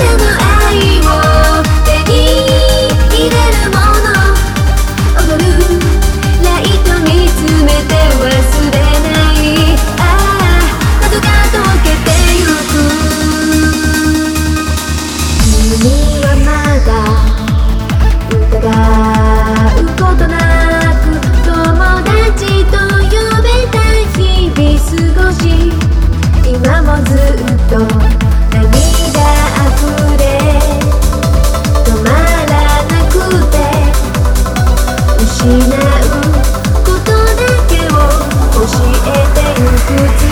never 失うことだけを教えてゆく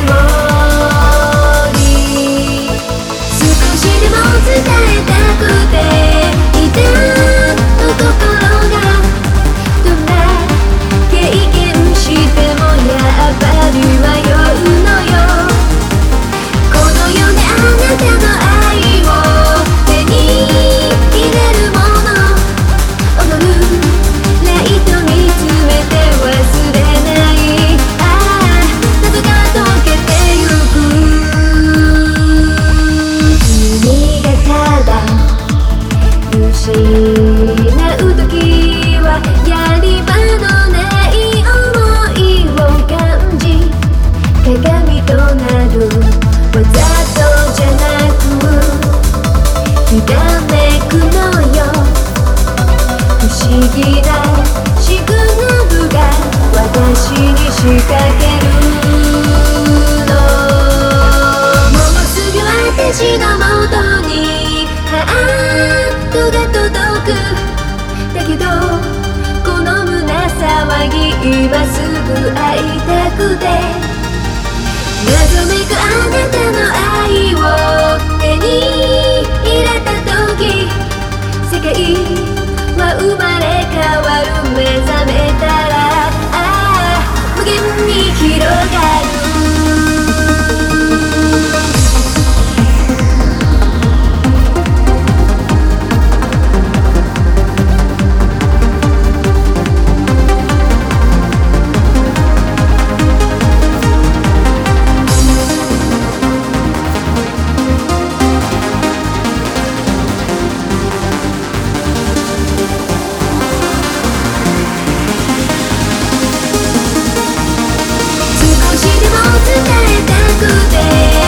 仕掛けるのもうすぐ私のもとにハートが届く。だけどこの胸騒ぎ今すぐ会いたくて。謎めくあなたの愛をに広がる love.